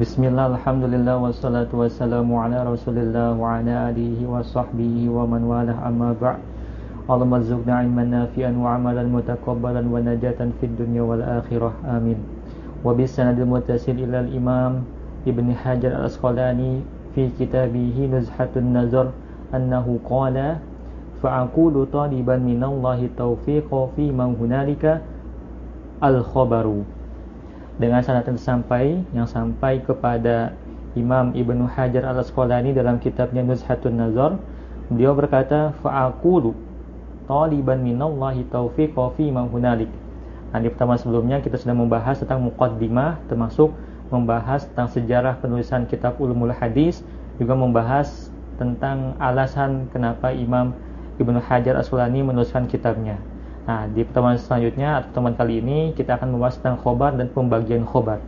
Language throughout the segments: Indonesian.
Bismillah, alhamdulillah, wassalatu wassalamu ala rasulillah wa ala alihi wa sahbihi wa man walah amma ba' Allahumma zubna ilman nafi'an wa amalan mutakabbalan wa najatan fid dunya wal akhirah, amin. Wa bisanadil mutasil ila al-imam Ibn Hajar al-Asqalani fi kitabihi Nuzhatun Nazar annahu qala fa'aqulu taliban minallahi taufiqa fi man hunalika al-khabaru dengan sanad yang sampai yang sampai kepada Imam Ibnu Hajar Al-Asqalani dalam kitabnya Nuzhatun Nazar beliau berkata fa'aqulu taliban minallahi taufiqa fi ma hunalik. Nah, di pertama sebelumnya kita sudah membahas tentang muqaddimah termasuk membahas tentang sejarah penulisan kitab Ulumul Hadis juga membahas tentang alasan kenapa Imam Ibnu Hajar Al-Asqalani menuliskan kitabnya Nah, di pertemuan selanjutnya atau pertemuan kali ini kita akan membahas tentang khobar dan pembagian khobar.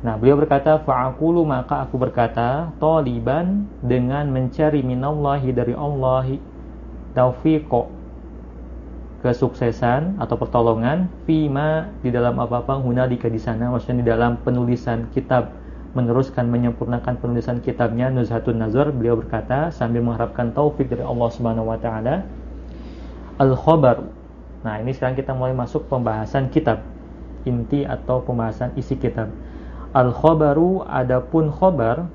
Nah, beliau berkata, fa'akulu maka aku berkata, toliban dengan mencari minallahi dari Allah taufiqo kesuksesan atau pertolongan fima di dalam apa-apa hunalika di sana maksudnya di dalam penulisan kitab meneruskan menyempurnakan penulisan kitabnya Nuzhatun Nazar beliau berkata sambil mengharapkan taufik dari Allah Subhanahu wa taala al khobar Nah, ini sekarang kita mulai masuk pembahasan kitab. Inti atau pembahasan isi kitab. Al-khobaru adapun khobar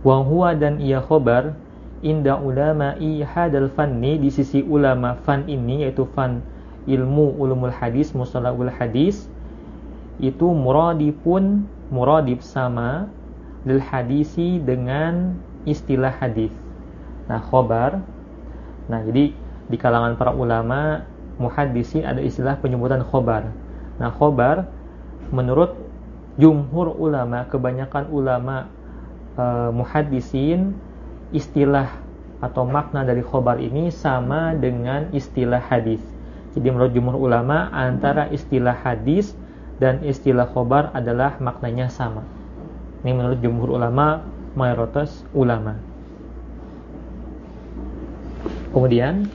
wa dan ia khobar inda ulama hadal fanni di sisi ulama fan ini yaitu fan ilmu ulumul hadis mustalahul hadis itu muradipun muradib sama lil hadisi dengan istilah hadis. Nah, khobar. Nah, jadi di kalangan para ulama muhaddisin ada istilah penyebutan khobar. Nah, khobar menurut jumhur ulama, kebanyakan ulama e, muhaddisin istilah atau makna dari khobar ini sama dengan istilah hadis. Jadi menurut jumhur ulama antara istilah hadis dan istilah khobar adalah maknanya sama. Ini menurut jumhur ulama, mayoritas ulama. Kemudian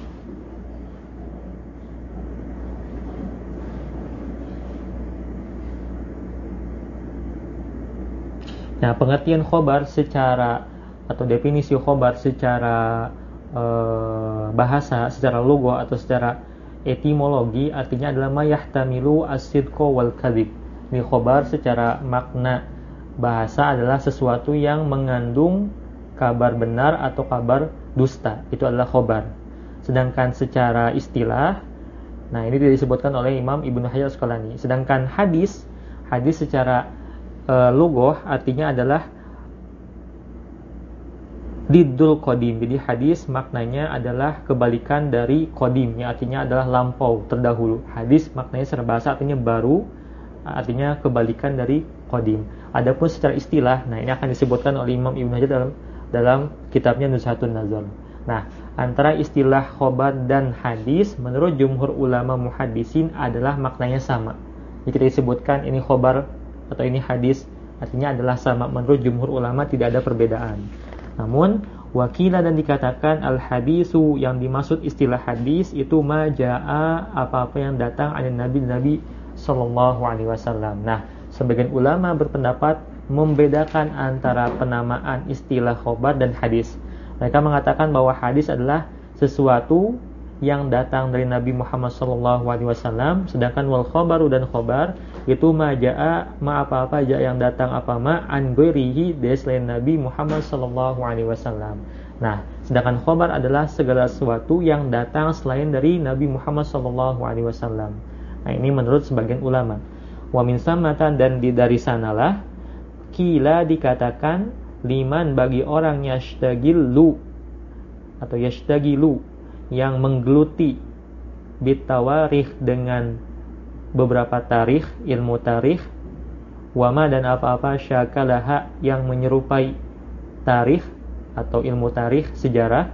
Nah, pengertian khobar secara atau definisi khobar secara e, bahasa, secara logo atau secara etimologi artinya adalah mayahtamilu asidko wal kadhib. Ini khobar secara makna bahasa adalah sesuatu yang mengandung kabar benar atau kabar dusta. Itu adalah khobar. Sedangkan secara istilah, nah ini disebutkan oleh Imam Ibnu Hajar Asqalani. Sedangkan hadis, hadis secara e, lugoh artinya adalah didul kodim. Jadi hadis maknanya adalah kebalikan dari kodim, yang artinya adalah lampau, terdahulu. Hadis maknanya secara bahasa artinya baru, artinya kebalikan dari kodim. Adapun secara istilah, nah ini akan disebutkan oleh Imam Ibn Hajar dalam dalam kitabnya Nuzhatun Nazar. Nah, antara istilah khobar dan hadis menurut jumhur ulama muhadisin adalah maknanya sama. Jadi kita disebutkan ini khobar atau ini hadis artinya adalah sama menurut jumhur ulama tidak ada perbedaan. Namun wakila dan dikatakan al hadisu yang dimaksud istilah hadis itu majaa apa-apa yang datang dari nabi nabi wasallam. Nah, sebagian ulama berpendapat membedakan antara penamaan istilah khobar dan hadis. Mereka mengatakan bahwa hadis adalah sesuatu yang datang dari Nabi Muhammad SAW sedangkan wal khobaru dan khobar itu majaa ma apa-apa aja yang datang apa ma an dari selain Nabi Muhammad SAW nah sedangkan khobar adalah segala sesuatu yang datang selain dari Nabi Muhammad SAW nah ini menurut sebagian ulama. Wa min samatan dan di dari sanalah kila dikatakan liman bagi orang yashtagilu atau yashtagilu yang menggeluti bitawarikh dengan beberapa tarikh, ilmu tarikh, wama dan apa-apa syakalaha yang menyerupai tarikh atau ilmu tarikh sejarah,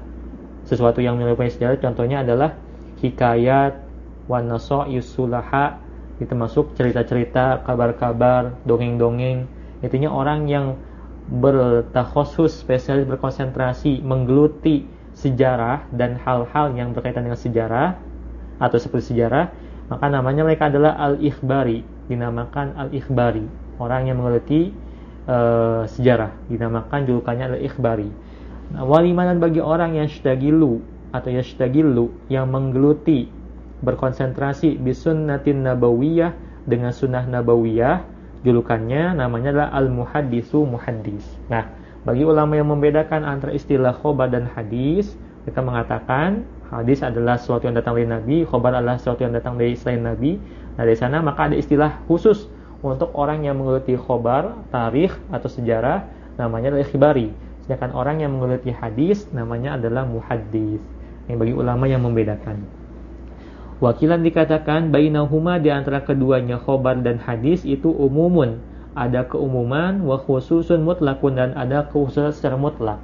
sesuatu yang menyerupai sejarah contohnya adalah hikayat, wanaso yusulaha, itu masuk cerita-cerita, kabar-kabar, dongeng-dongeng. Intinya orang yang bertakhosus, spesialis berkonsentrasi, menggeluti sejarah dan hal-hal yang berkaitan dengan sejarah atau seperti sejarah, maka namanya mereka adalah al-ikhbari, dinamakan al-ikhbari, orang yang mengerti uh, sejarah dinamakan julukannya adalah ikhbari nah, waliman bagi orang yang sytagilu atau yashtagilu yang menggeluti berkonsentrasi bisunnatin nabawiyah dengan sunnah nabawiyah julukannya namanya adalah al-muhaddisu muhaddis. Nah bagi ulama yang membedakan antara istilah khobar dan hadis mereka mengatakan hadis adalah sesuatu yang datang dari Nabi, khobar adalah sesuatu yang datang dari selain Nabi. Nah dari sana maka ada istilah khusus untuk orang yang menggeluti khobar, tarikh atau sejarah namanya adalah khibari. Sedangkan orang yang menggeluti hadis namanya adalah muhaddis. Yang bagi ulama yang membedakan. Wakilan dikatakan bainahuma di antara keduanya khobar dan hadis itu umumun. Ada keumuman wa khususun mutlakun dan ada khususan secara mutlak.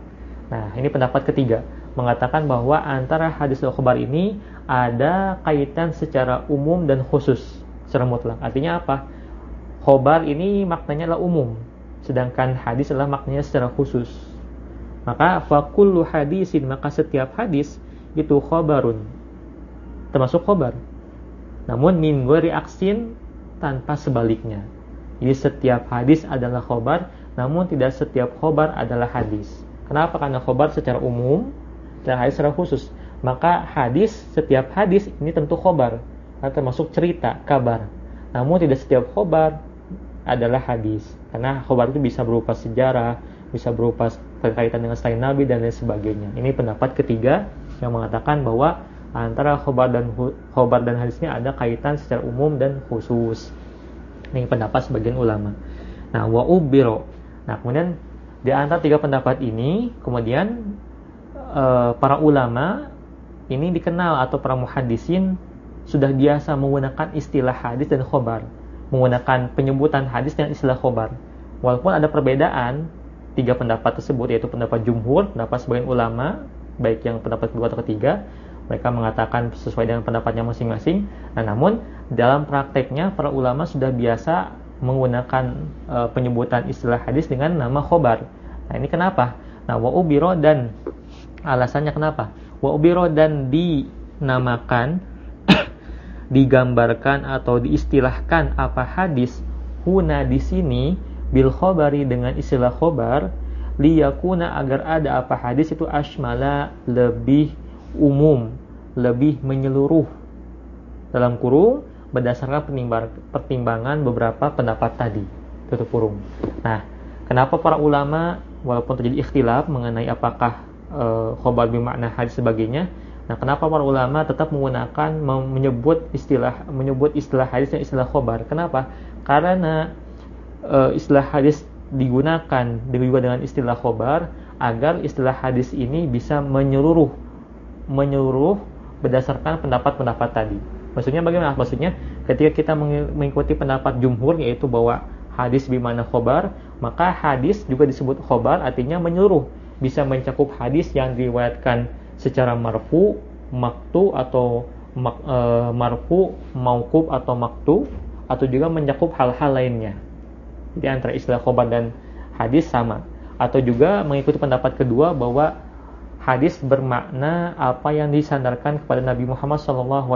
Nah, ini pendapat ketiga mengatakan bahwa antara hadis dan khabar ini ada kaitan secara umum dan khusus secara mutlak. Artinya apa? Khobar ini maknanya adalah umum, sedangkan hadis adalah maknanya secara khusus. Maka fakullu hadisin, maka setiap hadis itu khobarun, termasuk khobar. Namun min aksin tanpa sebaliknya. Jadi setiap hadis adalah khobar, namun tidak setiap khobar adalah hadis. Kenapa? Karena khobar secara umum dan hadis secara khusus. Maka hadis, setiap hadis ini tentu khobar, termasuk cerita, kabar. Namun tidak setiap khobar adalah hadis. Karena khobar itu bisa berupa sejarah, bisa berupa berkaitan dengan selain Nabi dan lain sebagainya. Ini pendapat ketiga yang mengatakan bahwa antara khobar dan khobar dan hadisnya ada kaitan secara umum dan khusus. Ini pendapat sebagian ulama. Nah, wa ubiro. Nah, kemudian di antara tiga pendapat ini, kemudian uh, para ulama ini dikenal atau para muhadisin sudah biasa menggunakan istilah hadis dan khobar, menggunakan penyebutan hadis dan istilah khobar. Walaupun ada perbedaan tiga pendapat tersebut yaitu pendapat jumhur, pendapat sebagian ulama, baik yang pendapat kedua atau ketiga, mereka mengatakan sesuai dengan pendapatnya masing-masing. Nah, namun dalam prakteknya para ulama sudah biasa menggunakan uh, penyebutan istilah hadis dengan nama khobar. Nah, ini kenapa? Nah, wa ubiro dan Alasannya kenapa? Wa ubiro dan dinamakan digambarkan atau diistilahkan apa hadis huna di sini bil khobari dengan istilah khobar liyakuna agar ada apa hadis itu ashmala lebih umum lebih menyeluruh dalam kurung berdasarkan pertimbangan beberapa pendapat tadi tutup kurung nah kenapa para ulama walaupun terjadi ikhtilaf mengenai apakah uh, khobar bermakna hadis sebagainya. Nah, kenapa para ulama tetap menggunakan menyebut istilah menyebut istilah hadis dan istilah khobar? Kenapa? Karena uh, istilah hadis digunakan juga dengan istilah khobar agar istilah hadis ini bisa menyeluruh menyeluruh berdasarkan pendapat-pendapat tadi. Maksudnya bagaimana? Maksudnya ketika kita mengikuti pendapat jumhur yaitu bahwa hadis bimana khobar, maka hadis juga disebut khobar artinya menyeluruh bisa mencakup hadis yang diriwayatkan secara marfu, maktu atau mak, e, marfu, maukub atau maktu atau juga mencakup hal-hal lainnya. Jadi antara istilah khobar dan hadis sama. Atau juga mengikuti pendapat kedua bahwa hadis bermakna apa yang disandarkan kepada Nabi Muhammad SAW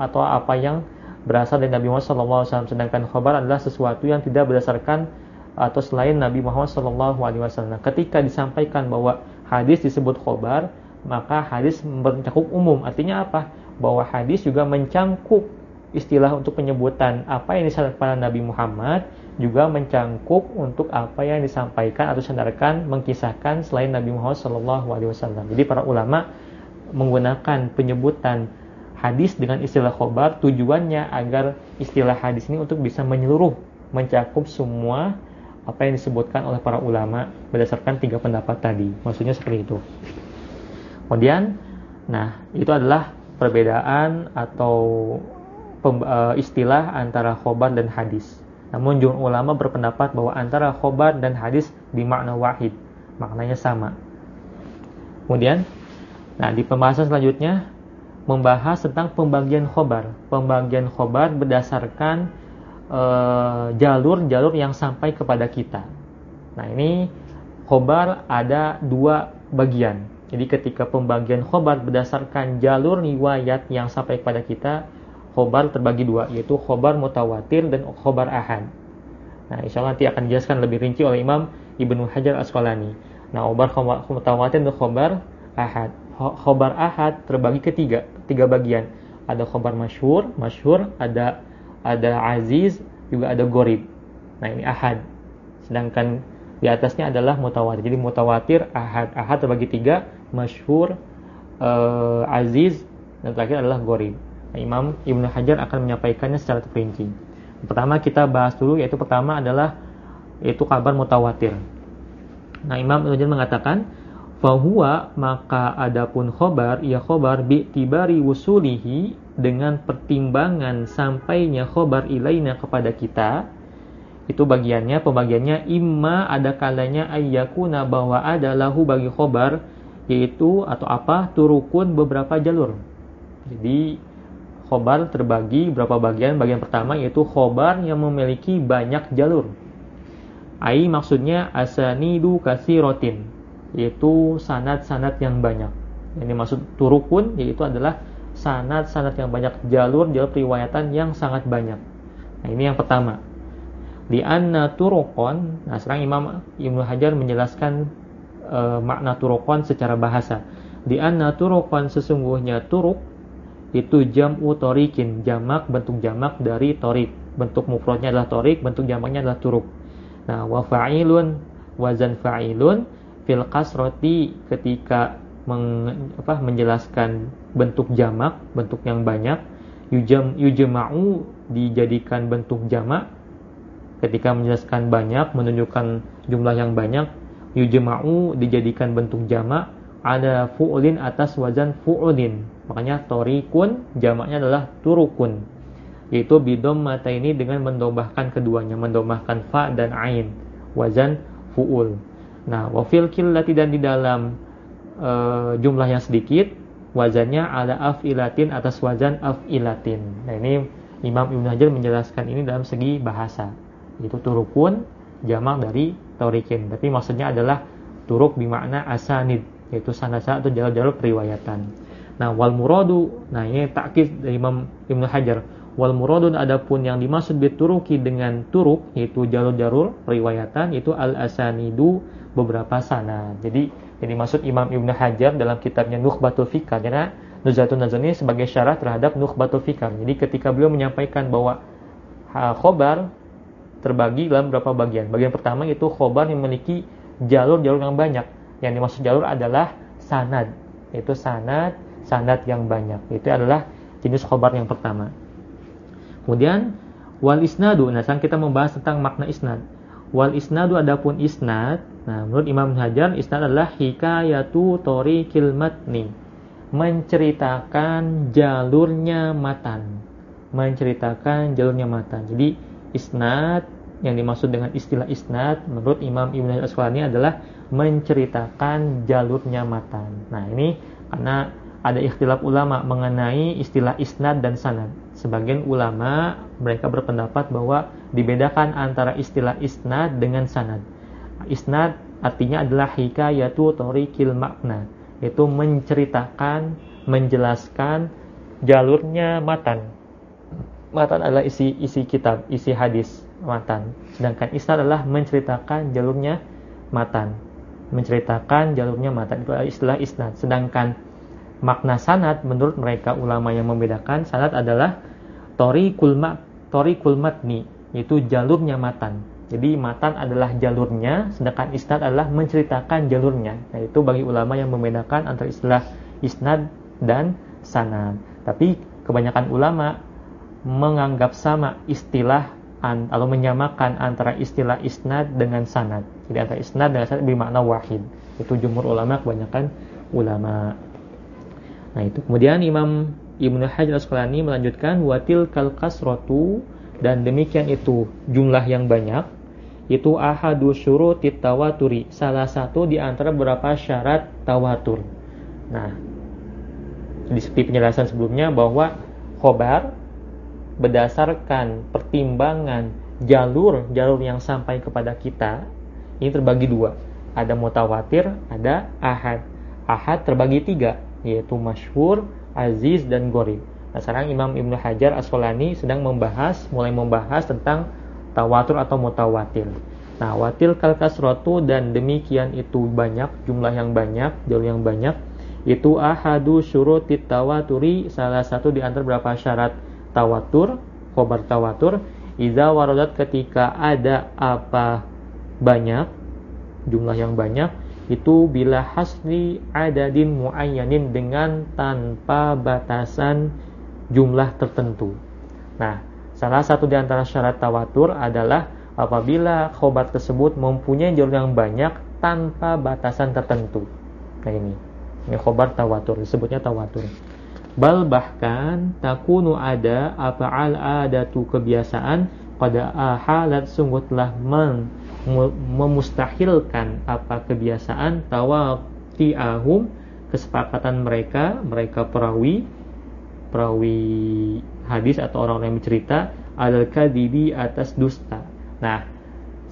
atau apa yang berasal dari Nabi Muhammad SAW. Sedangkan khobar adalah sesuatu yang tidak berdasarkan atau selain Nabi Muhammad SAW. Ketika disampaikan bahwa hadis disebut khobar, maka hadis mencakup umum. Artinya apa? Bahwa hadis juga mencangkup istilah untuk penyebutan apa yang disampaikan Nabi Muhammad juga mencangkup untuk apa yang disampaikan atau sandarkan mengkisahkan selain Nabi Muhammad SAW. Jadi para ulama menggunakan penyebutan hadis dengan istilah khobar tujuannya agar istilah hadis ini untuk bisa menyeluruh mencakup semua apa yang disebutkan oleh para ulama berdasarkan tiga pendapat tadi. Maksudnya seperti itu. Kemudian, nah itu adalah perbedaan atau istilah antara khobar dan hadis. Namun jumhur ulama berpendapat bahwa antara khobar dan hadis di makna wahid, maknanya sama. Kemudian, nah di pembahasan selanjutnya membahas tentang pembagian khobar. Pembagian khobar berdasarkan Eh, jalur-jalur uh, yang sampai kepada kita. Nah ini khobar ada dua bagian. Jadi ketika pembagian khobar berdasarkan jalur riwayat yang sampai kepada kita, khobar terbagi dua, yaitu khobar mutawatir dan khobar ahad. Nah, insya Allah nanti akan dijelaskan lebih rinci oleh Imam Ibnu Hajar Asqalani. Nah, khobar mutawatir dan khobar ahad. Khobar ahad terbagi ke tiga, tiga bagian. Ada khobar masyhur, masyhur, ada ada aziz, juga ada gorib. Nah, ini ahad. Sedangkan di atasnya adalah mutawatir. Jadi mutawatir ahad. Ahad terbagi tiga, masyhur, uh, aziz, dan terakhir adalah gorib. Imam Ibnu Hajar akan menyampaikannya secara terperinci. Pertama kita bahas dulu yaitu pertama adalah yaitu kabar mutawatir. Nah, Imam Ibnu Hajar mengatakan fahuwa maka adapun khobar ya khobar bi tibari wusulihi dengan pertimbangan sampainya khobar ilaina kepada kita itu bagiannya pembagiannya imma ada kalanya ayyakuna bahwa ada lahu bagi khobar yaitu atau apa turukun beberapa jalur jadi khobar terbagi berapa bagian bagian pertama yaitu khobar yang memiliki banyak jalur ai maksudnya asanidu kasirotin yaitu sanat-sanat yang banyak. Yang dimaksud turukun yaitu adalah sanat-sanat yang banyak, jalur-jalur periwayatan yang sangat banyak. Nah, ini yang pertama. Di anna turukon, nah sekarang Imam Ibnu Hajar menjelaskan e, makna turukon secara bahasa. Di anna turukon sesungguhnya turuk itu jam'u torikin, jamak bentuk jamak dari torik. Bentuk mufradnya adalah torik, bentuk jamaknya adalah turuk. Nah, wa fa'ilun, wazan fa'ilun, fil kasroti ketika meng, apa, menjelaskan bentuk jamak, bentuk yang banyak, yujam yujma'u dijadikan bentuk jamak ketika menjelaskan banyak menunjukkan jumlah yang banyak yujma'u dijadikan bentuk jamak ada fu'ulin atas wazan fu'ulin makanya torikun jamaknya adalah turukun yaitu bidom mata ini dengan mendombahkan keduanya mendombahkan fa dan ain wazan fu'ul Nah, wafil killati dan di dalam e, jumlah yang sedikit wazannya ada afilatin atas wazan afilatin. Nah, ini Imam Ibnu Hajar menjelaskan ini dalam segi bahasa. Itu turukun jamak dari torikin. Tapi maksudnya adalah turuk bermakna asanid, yaitu sanasa atau jalur-jalur periwayatan. Nah, wal muradu, nah ini takkid dari Imam Ibnu Hajar. Wal muradun adapun yang dimaksud bituruki dengan turuk yaitu jalur-jalur periwayatan itu al asanidu beberapa sana. Jadi yang dimaksud Imam Ibn Hajar dalam kitabnya Nukhbatul Fikar karena Nuzatun Nazar ini sebagai syarat terhadap Nukhbatul Fikar. Jadi ketika beliau menyampaikan bahwa khobar terbagi dalam beberapa bagian. Bagian pertama itu khobar yang memiliki jalur-jalur yang banyak. Yang dimaksud jalur adalah sanad, yaitu sanad, sanad yang banyak. Itu adalah jenis khobar yang pertama. Kemudian wal isnadu. Nah, sekarang kita membahas tentang makna isnad. Wal isnadu adapun isnad Nah, menurut Imam Hajar, isnad adalah hikayatu tori kilmatni. Menceritakan jalurnya matan. Menceritakan jalurnya matan. Jadi, isnad yang dimaksud dengan istilah isnad menurut Imam Ibn Hajar Asqalani adalah menceritakan jalurnya matan. Nah, ini karena ada ikhtilaf ulama mengenai istilah isnad dan sanad. Sebagian ulama mereka berpendapat bahwa dibedakan antara istilah isnad dengan sanad isnad artinya adalah hikayatu torikil makna yaitu menceritakan menjelaskan jalurnya matan matan adalah isi isi kitab isi hadis matan. Sedangkan isnad adalah menceritakan jalurnya matan. Menceritakan jalurnya matan. Itu istilah isnad. Sedangkan makna sanad menurut mereka ulama yang membedakan sanad adalah torikul mak torikul matni yaitu jalurnya matan. Jadi matan adalah jalurnya, sedangkan isnad adalah menceritakan jalurnya. Nah, itu bagi ulama yang membedakan antara istilah isnad dan sanad. Tapi kebanyakan ulama menganggap sama istilah atau menyamakan antara istilah isnad dengan sanad. Jadi antara isnad dengan sanad bermakna wahid. Itu jumhur ulama kebanyakan ulama. Nah, itu. Kemudian Imam Ibnu Hajar Asqalani melanjutkan watil kal kasratu dan demikian itu jumlah yang banyak itu ahadu syuruti tawaturi salah satu di antara beberapa syarat tawatur nah di seperti penjelasan sebelumnya bahwa khobar berdasarkan pertimbangan jalur-jalur yang sampai kepada kita ini terbagi dua. Ada mutawatir ada ahad. Ahad terbagi tiga yaitu masyhur aziz dan gorib. Nah sekarang Imam Ibnu Hajar Asqalani sedang membahas mulai membahas tentang tawatur atau mutawatir. Nah, watil kal kasrotu dan demikian itu banyak, jumlah yang banyak, jauh yang banyak, itu ahadu syurutit tawaturi, salah satu di antara beberapa syarat tawatur, khobar tawatur, iza warodat ketika ada apa banyak, jumlah yang banyak, itu bila hasri adadin muayyanin dengan tanpa batasan jumlah tertentu. Nah, salah satu di antara syarat tawatur adalah apabila khobar tersebut mempunyai jalur yang banyak tanpa batasan tertentu. Nah ini, ini khobar tawatur, disebutnya tawatur. Bal bahkan takunu ada apa al adatu kebiasaan pada halat sungguh telah mem, memustahilkan apa kebiasaan ahum kesepakatan mereka mereka perawi perawi hadis atau orang-orang yang bercerita al kadibi atas dusta. Nah,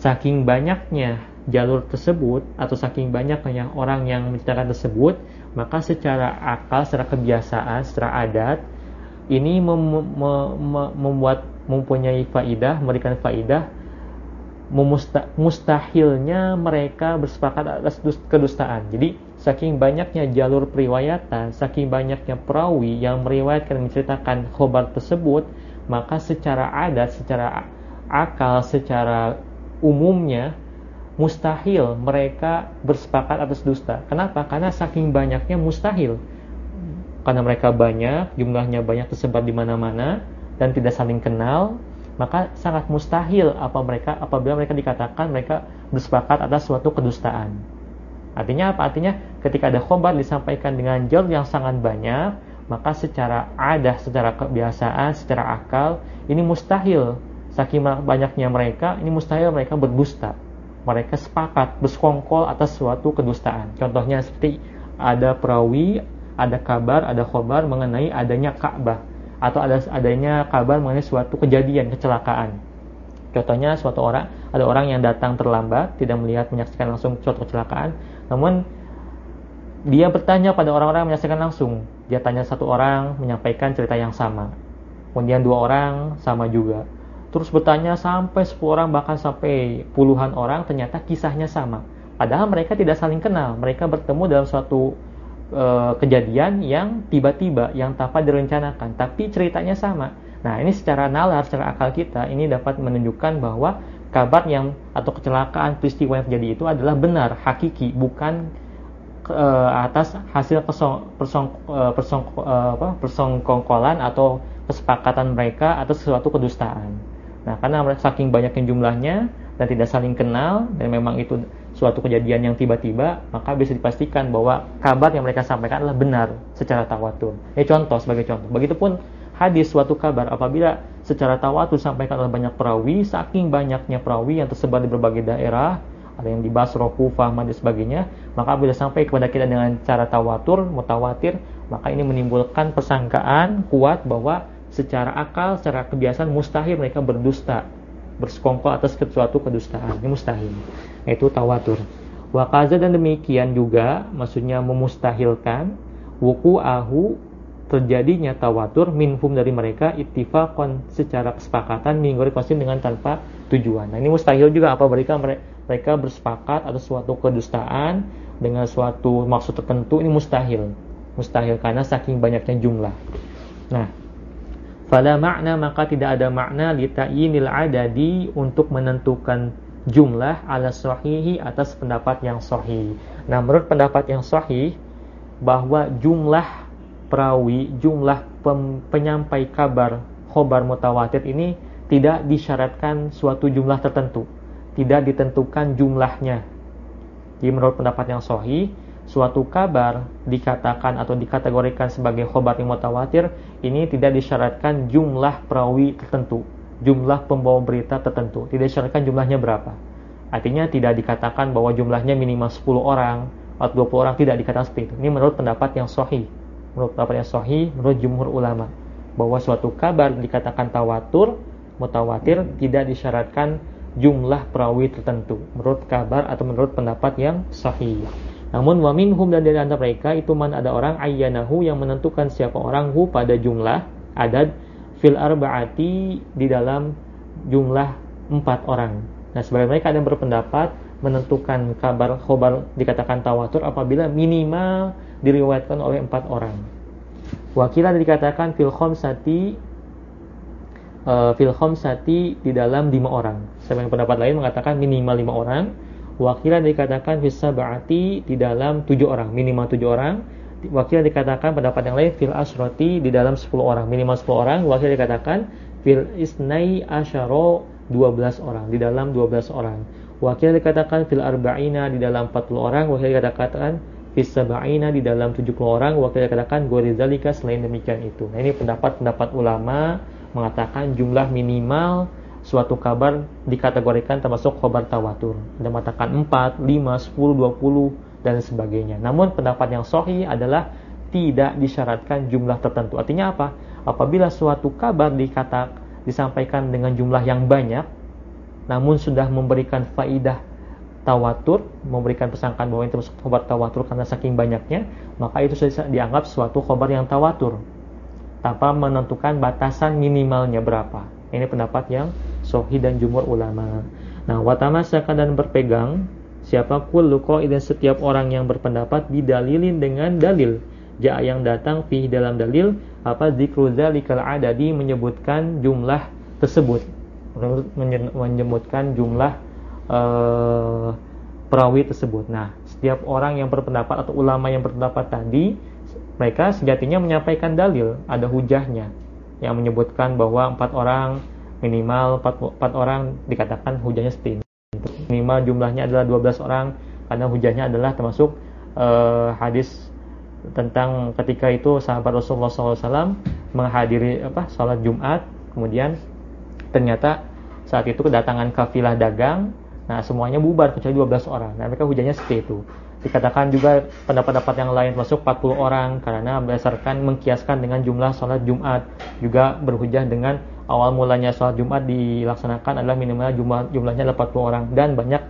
saking banyaknya jalur tersebut atau saking banyaknya orang yang menceritakan tersebut, maka secara akal, secara kebiasaan, secara adat, ini mem mem membuat mempunyai faidah, memberikan faidah mustahilnya mereka bersepakat atas kedustaan. Jadi saking banyaknya jalur periwayatan, saking banyaknya perawi yang meriwayatkan menceritakan khobar tersebut, maka secara adat, secara akal secara umumnya mustahil mereka bersepakat atas dusta. Kenapa? Karena saking banyaknya mustahil. Karena mereka banyak, jumlahnya banyak tersebar di mana-mana dan tidak saling kenal, maka sangat mustahil apa mereka apabila mereka dikatakan mereka bersepakat atas suatu kedustaan. Artinya apa? Artinya ketika ada khobar disampaikan dengan jalur yang sangat banyak, maka secara adah, secara kebiasaan, secara akal, ini mustahil saking banyaknya mereka, ini mustahil mereka berdusta. Mereka sepakat bersekongkol atas suatu kedustaan. Contohnya seperti ada perawi, ada kabar, ada khobar mengenai adanya Ka'bah atau ada adanya kabar mengenai suatu kejadian kecelakaan. Contohnya suatu orang, ada orang yang datang terlambat, tidak melihat menyaksikan langsung suatu kecelakaan, namun dia bertanya pada orang-orang yang menyaksikan langsung. Dia tanya satu orang menyampaikan cerita yang sama. Kemudian dua orang sama juga terus bertanya sampai 10 orang bahkan sampai puluhan orang ternyata kisahnya sama. Padahal mereka tidak saling kenal, mereka bertemu dalam suatu e, kejadian yang tiba-tiba yang tanpa direncanakan, tapi ceritanya sama. Nah, ini secara nalar, secara akal kita ini dapat menunjukkan bahwa kabar yang atau kecelakaan peristiwa yang terjadi itu adalah benar, hakiki, bukan e, atas hasil persong, persong, e, persong, e, apa, persongkongkolan atau kesepakatan mereka atau sesuatu kedustaan. Nah, karena saking banyaknya jumlahnya dan tidak saling kenal dan memang itu suatu kejadian yang tiba-tiba, maka bisa dipastikan bahwa kabar yang mereka sampaikan adalah benar secara tawatur. Ini contoh sebagai contoh. Begitupun hadis suatu kabar apabila secara tawatur sampaikan oleh banyak perawi, saking banyaknya perawi yang tersebar di berbagai daerah, ada yang di Basra, Kufah, dan sebagainya, maka bila sampai kepada kita dengan cara tawatur, mutawatir, maka ini menimbulkan persangkaan kuat bahwa secara akal, secara kebiasaan mustahil mereka berdusta, bersekongkol atas sesuatu kedustaan. Ini mustahil. Itu tawatur. Wakaza dan demikian juga, maksudnya memustahilkan wuku ahu terjadinya tawatur minhum dari mereka ittifaqan secara kesepakatan minggu konsin dengan tanpa tujuan. Nah, ini mustahil juga apa mereka mereka bersepakat atas suatu kedustaan dengan suatu maksud tertentu ini mustahil. Mustahil karena saking banyaknya jumlah. Nah, Fala makna maka tidak ada makna li ta'yinil adadi untuk menentukan jumlah ala sahihi atas pendapat yang sahih. Nah, menurut pendapat yang sahih bahwa jumlah perawi, jumlah pem, penyampai kabar khobar mutawatir ini tidak disyaratkan suatu jumlah tertentu, tidak ditentukan jumlahnya. Jadi menurut pendapat yang sahih, suatu kabar dikatakan atau dikategorikan sebagai khobar yang mutawatir ini tidak disyaratkan jumlah perawi tertentu, jumlah pembawa berita tertentu, tidak disyaratkan jumlahnya berapa. Artinya tidak dikatakan bahwa jumlahnya minimal 10 orang atau 20 orang, tidak dikatakan seperti itu. Ini menurut pendapat yang sahih. Menurut pendapat yang sahih, menurut jumhur ulama bahwa suatu kabar dikatakan tawatur, mutawatir tidak disyaratkan jumlah perawi tertentu menurut kabar atau menurut pendapat yang sahih. Namun wa minhum dan dari antara mereka itu man ada orang ayyanahu yang menentukan siapa orang hu pada jumlah adad fil arbaati di dalam jumlah empat orang. Nah, sebagai mereka ada yang berpendapat menentukan kabar khobar dikatakan tawatur apabila minimal diriwayatkan oleh empat orang. Wakilah dikatakan fil sati uh, fil sati di dalam lima orang. Sebagai pendapat lain mengatakan minimal lima orang. Wakilah dikatakan fil sab'ati di dalam tujuh orang, minimal tujuh orang. Wakilah dikatakan pendapat yang lain fil asroti di dalam sepuluh orang, minimal sepuluh orang. Wakilah dikatakan fil isnai asyaro 12 orang, di dalam 12 orang. Wakil dikatakan fil arba'ina di dalam 40 orang, wakil dikatakan fis di dalam 70 orang, wakil dikatakan gorizalika selain demikian itu. Nah, ini pendapat-pendapat ulama mengatakan jumlah minimal suatu kabar dikategorikan termasuk kabar tawatur. Ada mengatakan 4, 5, 10, 20 dan sebagainya. Namun pendapat yang sahih adalah tidak disyaratkan jumlah tertentu. Artinya apa? Apabila suatu kabar dikata disampaikan dengan jumlah yang banyak, namun sudah memberikan faidah tawatur, memberikan pesangkaan bahwa itu khobar tawatur karena saking banyaknya, maka itu sudah dianggap suatu khobar yang tawatur tanpa menentukan batasan minimalnya berapa. Ini pendapat yang sohi dan jumhur ulama. Nah, watamasaka dan berpegang siapa kullu dan setiap orang yang berpendapat didalilin dengan dalil ja yang datang fi dalam dalil apa zikru dzalikal adadi menyebutkan jumlah tersebut menyebutkan jumlah uh, perawi tersebut. Nah, setiap orang yang berpendapat atau ulama yang berpendapat tadi, mereka sejatinya menyampaikan dalil, ada hujahnya yang menyebutkan bahwa empat orang minimal empat, empat orang dikatakan hujahnya seperti ini. Minimal jumlahnya adalah 12 orang karena hujahnya adalah termasuk uh, hadis tentang ketika itu sahabat Rasulullah SAW menghadiri apa sholat Jumat. Kemudian ternyata saat itu kedatangan kafilah dagang. Nah semuanya bubar kecuali 12 orang. Nah mereka hujannya seperti itu. Dikatakan juga pendapat-pendapat yang lain masuk 40 orang karena berdasarkan mengkiaskan dengan jumlah sholat Jumat. Juga berhujah dengan awal mulanya sholat Jumat dilaksanakan adalah minimal jumlah jumlahnya adalah 40 orang dan banyak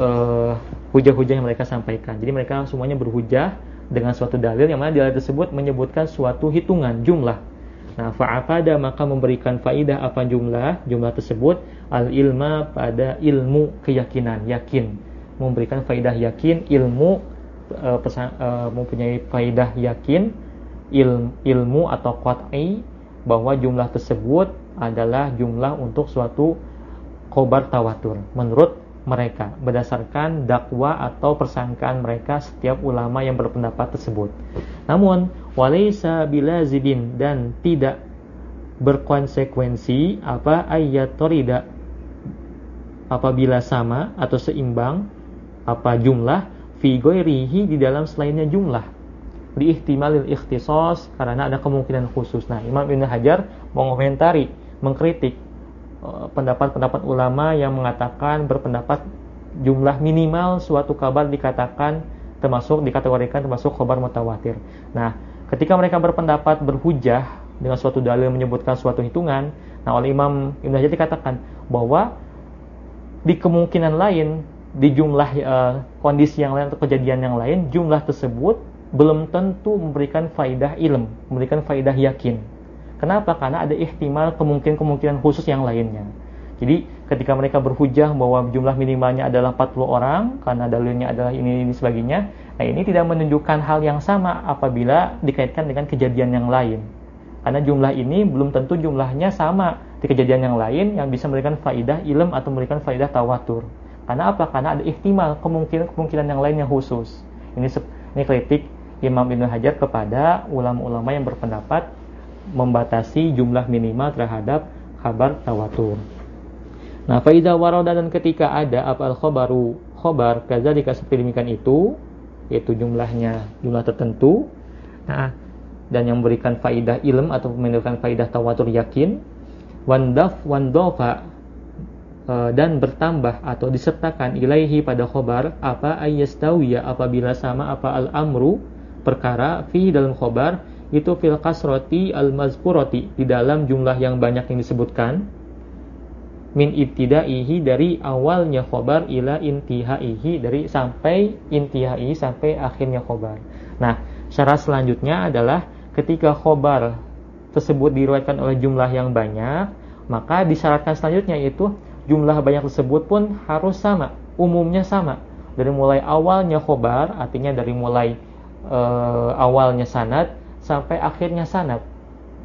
uh, hujah-hujah yang mereka sampaikan. Jadi mereka semuanya berhujah dengan suatu dalil yang mana dalil tersebut menyebutkan suatu hitungan jumlah. Nah, fa'afada maka memberikan faidah apa jumlah jumlah tersebut? Al ilma pada ilmu keyakinan, yakin. Memberikan faidah yakin, ilmu uh, pesan, uh, mempunyai faidah yakin, il, ilmu atau qat'i bahwa jumlah tersebut adalah jumlah untuk suatu khobar tawatur menurut mereka berdasarkan dakwa atau persangkaan mereka setiap ulama yang berpendapat tersebut. Namun walaysa bilazibin dan tidak berkonsekuensi apa ayat torida apabila sama atau seimbang apa jumlah fi goirihi di dalam selainnya jumlah di ihtimalil ikhtisos karena ada kemungkinan khusus. Nah, Imam Ibn Hajar mengomentari, mengkritik Eh, pendapat-pendapat ulama yang mengatakan berpendapat jumlah minimal suatu kabar dikatakan termasuk dikategorikan termasuk khabar mutawatir. Nah, ketika mereka berpendapat berhujah dengan suatu dalil menyebutkan suatu hitungan, nah oleh Imam Ibn Hajar dikatakan bahwa di kemungkinan lain di jumlah uh, kondisi yang lain atau kejadian yang lain jumlah tersebut belum tentu memberikan faidah ilm, memberikan faidah yakin. Kenapa? Karena ada ihtimal kemungkinan-kemungkinan khusus yang lainnya. Jadi ketika mereka berhujah bahwa jumlah minimalnya adalah 40 orang karena dalilnya adalah ini ini sebagainya, nah ini tidak menunjukkan hal yang sama apabila dikaitkan dengan kejadian yang lain. Karena jumlah ini belum tentu jumlahnya sama di kejadian yang lain yang bisa memberikan faidah ilm atau memberikan faidah tawatur. Karena apa? Karena ada ihtimal kemungkinan-kemungkinan yang lain yang khusus. Ini ini kritik Imam Ibnu Hajar kepada ulama-ulama yang berpendapat membatasi jumlah minimal terhadap kabar tawatur. Nah, faidah waroda dan ketika ada apa al khobaru khobar kazalika seperti demikian itu, yaitu jumlahnya jumlah tertentu. Nah, dan yang memberikan faidah ilm atau memberikan faidah tawatur yakin, wandaf wandofa e, dan bertambah atau disertakan ilaihi pada khobar apa ayyastawiya apabila sama apa al amru perkara fi dalam khobar itu fil kasroti al mazkuroti di dalam jumlah yang banyak yang disebutkan min ibtidaihi dari awalnya khobar ila intihaihi dari sampai intihaihi sampai akhirnya khobar. Nah, syarat selanjutnya adalah ketika khobar tersebut diriwayatkan oleh jumlah yang banyak, maka disyaratkan selanjutnya yaitu jumlah banyak tersebut pun harus sama, umumnya sama. Dari mulai awalnya khobar, artinya dari mulai uh, awalnya sanad sampai akhirnya sanad.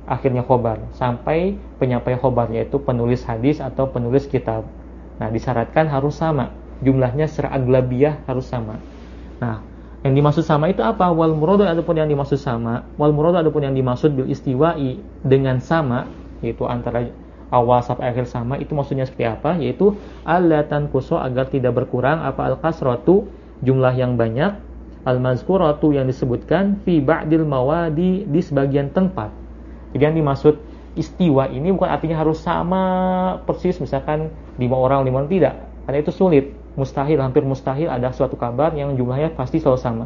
Akhirnya khobar, sampai penyampai khobar yaitu penulis hadis atau penulis kitab. Nah, disyaratkan harus sama. Jumlahnya secara aglabiah harus sama. Nah, yang dimaksud sama itu apa? Wal muradu adapun yang dimaksud sama, wal muradu adapun yang dimaksud bil istiwa'i dengan sama, yaitu antara awal sampai akhir sama itu maksudnya seperti apa yaitu alatan kuso agar tidak berkurang apa al kasratu jumlah yang banyak al mazkuratu yang disebutkan fi ba'dil mawadi di sebagian tempat. Jadi yang dimaksud istiwa ini bukan artinya harus sama persis misalkan lima orang lima orang tidak. Karena itu sulit. Mustahil hampir mustahil ada suatu kabar yang jumlahnya pasti selalu sama.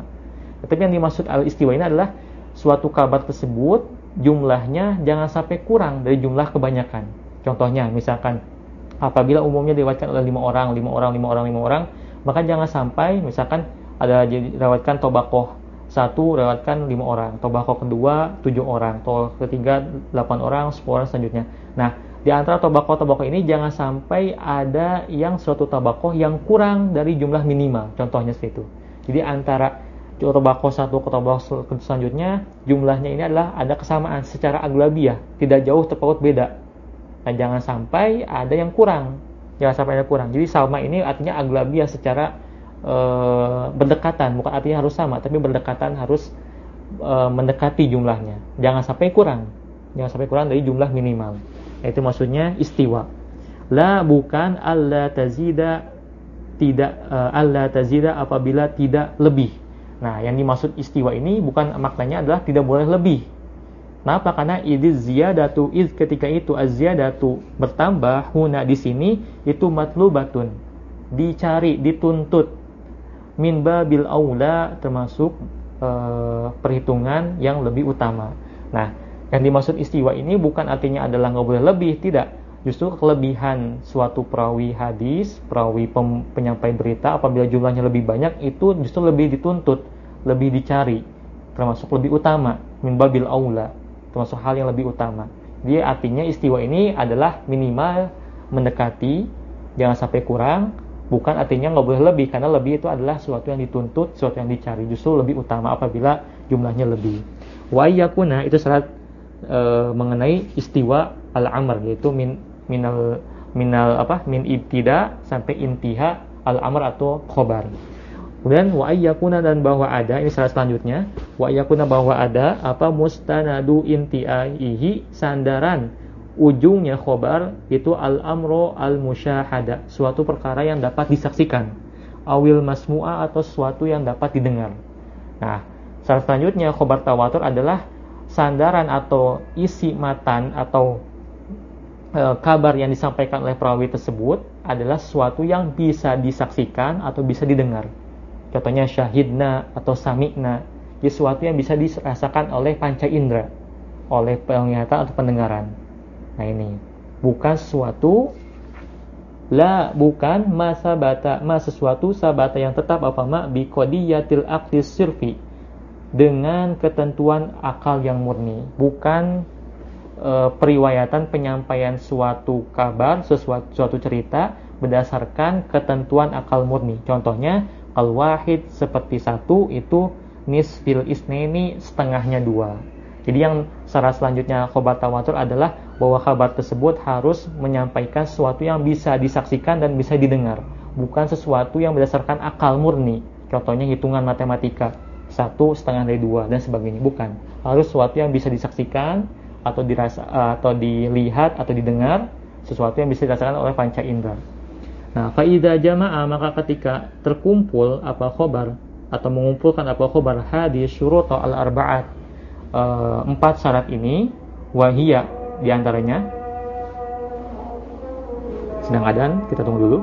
Tetapi yang dimaksud al istiwa ini adalah suatu kabar tersebut jumlahnya jangan sampai kurang dari jumlah kebanyakan. Contohnya, misalkan apabila umumnya diriwayatkan oleh lima orang, lima orang, lima orang, lima orang, maka jangan sampai misalkan ada diriwayatkan tobakoh satu lewatkan lima orang, tobakoh kedua tujuh orang, tobakoh ketiga delapan orang, sepuluh orang selanjutnya. Nah, di antara tobakoh-tobakoh ini jangan sampai ada yang suatu tobakoh yang kurang dari jumlah minimal. Contohnya seperti itu. Jadi antara tobakoh satu ke tobakoh selanjutnya jumlahnya ini adalah ada kesamaan secara aglabiah, tidak jauh terpaut beda. Dan jangan sampai ada yang kurang. Jangan sampai ada kurang. Jadi sama ini artinya aglabia secara e, berdekatan, bukan artinya harus sama, tapi berdekatan harus e, mendekati jumlahnya. Jangan sampai kurang. Jangan sampai kurang dari jumlah minimal. Itu maksudnya istiwa. La bukan Allah tazida tidak uh, Allah tazida apabila tidak lebih. Nah, yang dimaksud istiwa ini bukan maknanya adalah tidak boleh lebih, Kenapa? Karena idiz ziyadatu iz ketika itu az-ziyadatu bertambah huna di sini itu matlubatun. Dicari, dituntut. Min babil aula termasuk uh, perhitungan yang lebih utama. Nah, yang dimaksud istiwa ini bukan artinya adalah nggak boleh lebih, tidak. Justru kelebihan suatu perawi hadis, perawi pem, penyampai berita apabila jumlahnya lebih banyak itu justru lebih dituntut, lebih dicari, termasuk lebih utama min babil aula termasuk hal yang lebih utama. Jadi artinya istiwa ini adalah minimal mendekati, jangan sampai kurang, bukan artinya nggak boleh lebih karena lebih itu adalah sesuatu yang dituntut, sesuatu yang dicari, justru lebih utama apabila jumlahnya lebih. Wa yakuna itu syarat e, mengenai istiwa al-amr yaitu min minal minal apa min ibtida sampai intiha al-amr atau khobar. Kemudian wa ayyakuna dan bahwa ada ini salah selanjutnya wa ayyakuna bahwa ada apa mustanadu intiaihi sandaran ujungnya khobar itu al amro al musyahada suatu perkara yang dapat disaksikan awil masmu'a atau suatu yang dapat didengar. Nah, selanjutnya khobar tawatur adalah sandaran atau isi matan atau e, kabar yang disampaikan oleh perawi tersebut adalah suatu yang bisa disaksikan atau bisa didengar. Contohnya syahidna atau sami'na. Jadi sesuatu yang bisa dirasakan oleh panca indera. Oleh penglihatan atau pendengaran. Nah ini. Bukan sesuatu La bukan masa bata ma sesuatu sabata yang tetap apa ma bi qadiyatil aqdis sirfi. Dengan ketentuan akal yang murni. Bukan e, periwayatan penyampaian suatu kabar sesuatu suatu cerita berdasarkan ketentuan akal murni. Contohnya al wahid seperti satu itu nisfil isneni setengahnya dua. Jadi yang secara selanjutnya khobar tawatur adalah bahwa kabar tersebut harus menyampaikan sesuatu yang bisa disaksikan dan bisa didengar bukan sesuatu yang berdasarkan akal murni. Contohnya hitungan matematika satu setengah dari dua dan sebagainya. Bukan. Harus sesuatu yang bisa disaksikan atau dirasa atau dilihat atau didengar sesuatu yang bisa dirasakan oleh panca indera. Nah, faida jamaah maka ketika terkumpul apa khobar atau mengumpulkan apa khobar hadis syurut al arbaat e, empat syarat ini wahia di antaranya. Sedang adan kita tunggu dulu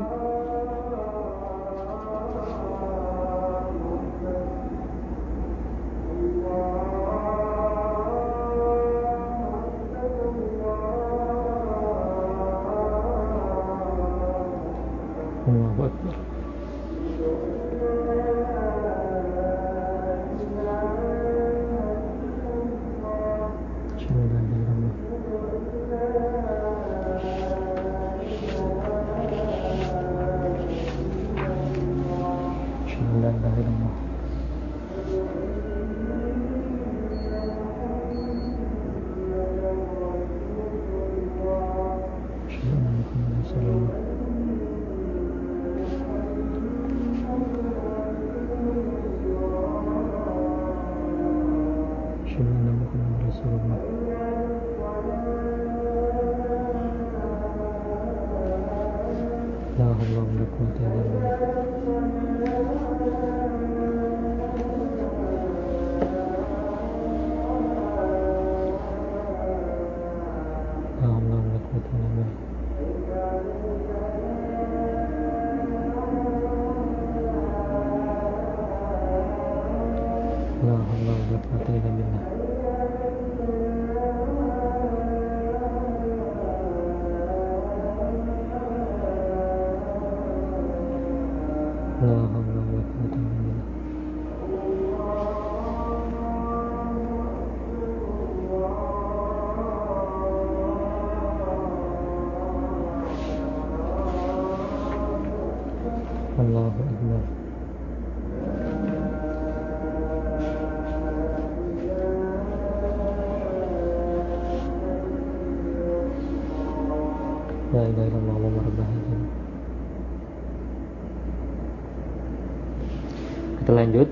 lanjut.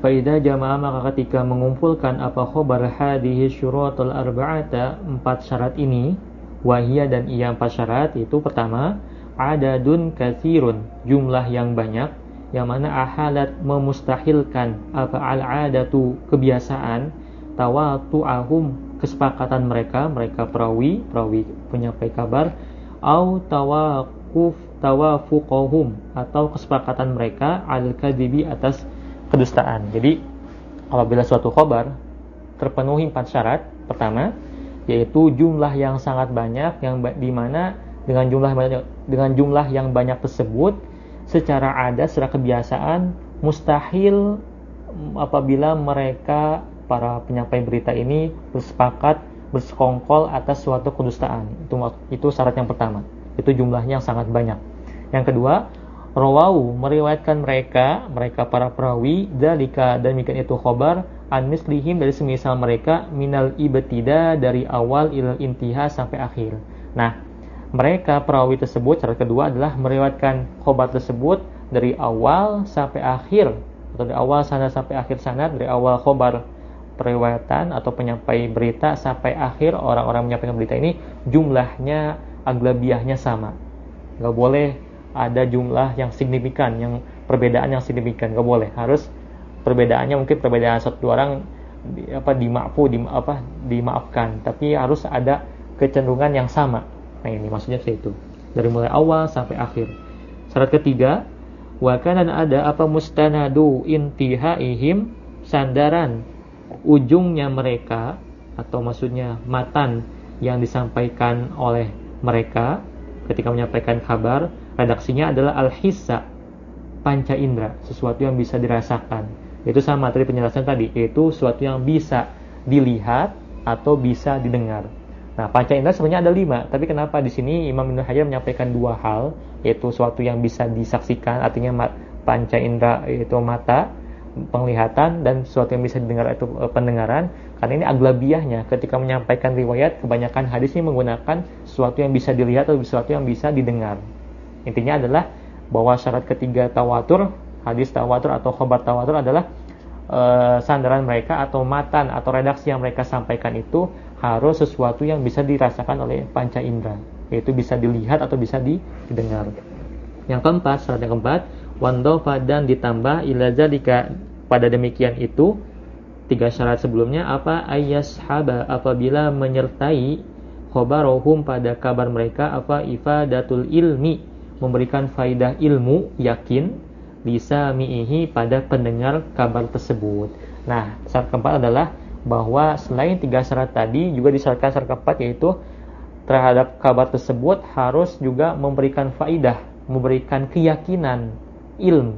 Faidah jamaah maka ketika mengumpulkan apa khobar hadihi syuratul arba'ata empat syarat ini wahia dan ia empat syarat itu pertama adadun kathirun jumlah yang banyak yang mana ahalat memustahilkan apa al-adatu kebiasaan tawatu'ahum kesepakatan mereka mereka perawi perawi penyampai kabar au tawakuf tawafuqahum atau kesepakatan mereka al-kadibi atas kedustaan. Jadi apabila suatu khobar terpenuhi empat syarat, pertama yaitu jumlah yang sangat banyak yang di mana dengan jumlah dengan jumlah yang banyak tersebut secara ada secara kebiasaan mustahil apabila mereka para penyampai berita ini bersepakat bersekongkol atas suatu kedustaan. Itu itu syarat yang pertama. Itu jumlahnya yang sangat banyak. Yang kedua, Rawau meriwayatkan mereka, mereka para perawi, dalika dan demikian itu khobar, an mislihim dari semisal mereka, minal ibtida dari awal ilal intiha sampai akhir. Nah, mereka perawi tersebut, cara kedua adalah meriwayatkan khobar tersebut dari awal sampai akhir, atau dari awal sana sampai akhir sana, dari awal khobar periwayatan atau penyampai berita sampai akhir orang-orang menyampaikan berita ini jumlahnya aglabiahnya sama. Gak boleh ada jumlah yang signifikan, yang perbedaan yang signifikan, gak boleh. Harus perbedaannya mungkin perbedaan satu orang di, apa dimaafu, di, apa dimaafkan, tapi harus ada kecenderungan yang sama. Nah ini maksudnya itu dari mulai awal sampai akhir. Syarat ketiga, wakan dan ada apa mustanadu intihaihim sandaran ujungnya mereka atau maksudnya matan yang disampaikan oleh mereka ketika menyampaikan kabar redaksinya adalah al-hissa panca indera, sesuatu yang bisa dirasakan. Itu sama tadi penjelasan tadi, yaitu sesuatu yang bisa dilihat atau bisa didengar. Nah, panca indera sebenarnya ada lima, tapi kenapa di sini Imam Ibnu Hajar menyampaikan dua hal, yaitu sesuatu yang bisa disaksikan, artinya panca indera itu mata, penglihatan dan sesuatu yang bisa didengar itu e, pendengaran karena ini aglabiahnya ketika menyampaikan riwayat kebanyakan hadis ini menggunakan sesuatu yang bisa dilihat atau sesuatu yang bisa didengar Intinya adalah bahwa syarat ketiga tawatur, hadis tawatur atau khobar tawatur adalah e, sandaran mereka atau matan atau redaksi yang mereka sampaikan itu harus sesuatu yang bisa dirasakan oleh panca indera, yaitu bisa dilihat atau bisa didengar. Yang keempat, syarat yang keempat, wandofa dan ditambah ilazalika pada demikian itu tiga syarat sebelumnya apa ayas haba apabila menyertai khobarohum pada kabar mereka apa ifadatul ilmi memberikan faidah ilmu yakin bisa miihi pada pendengar kabar tersebut. Nah, syarat keempat adalah bahwa selain tiga syarat tadi juga disyaratkan syarat keempat yaitu terhadap kabar tersebut harus juga memberikan faidah, memberikan keyakinan, ilmu,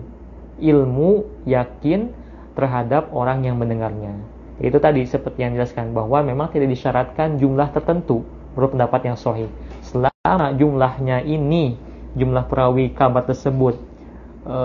ilmu yakin terhadap orang yang mendengarnya. Itu tadi seperti yang dijelaskan bahwa memang tidak disyaratkan jumlah tertentu menurut pendapat yang sahih. Selama jumlahnya ini jumlah perawi kabar tersebut e,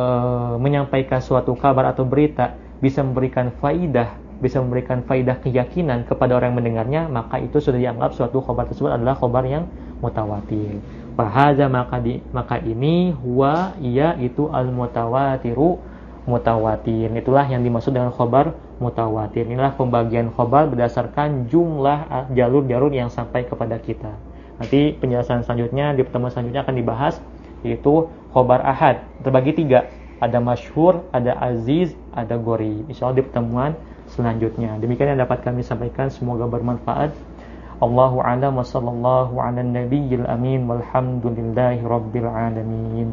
menyampaikan suatu kabar atau berita bisa memberikan faidah bisa memberikan faidah keyakinan kepada orang yang mendengarnya maka itu sudah dianggap suatu khobar tersebut adalah khobar yang mutawatir Fahaza maka di, maka ini huwa ia itu al mutawatiru mutawatir itulah yang dimaksud dengan khobar mutawatir inilah pembagian khobar berdasarkan jumlah jalur-jalur yang sampai kepada kita nanti penjelasan selanjutnya di pertemuan selanjutnya akan dibahas yaitu khobar ahad terbagi tiga ada masyhur, ada aziz, ada gori. Insya Allah di pertemuan selanjutnya. Demikian yang dapat kami sampaikan. Semoga bermanfaat. الله أعلم وصلى الله على النبي الأمين والحمد لله رب العالمين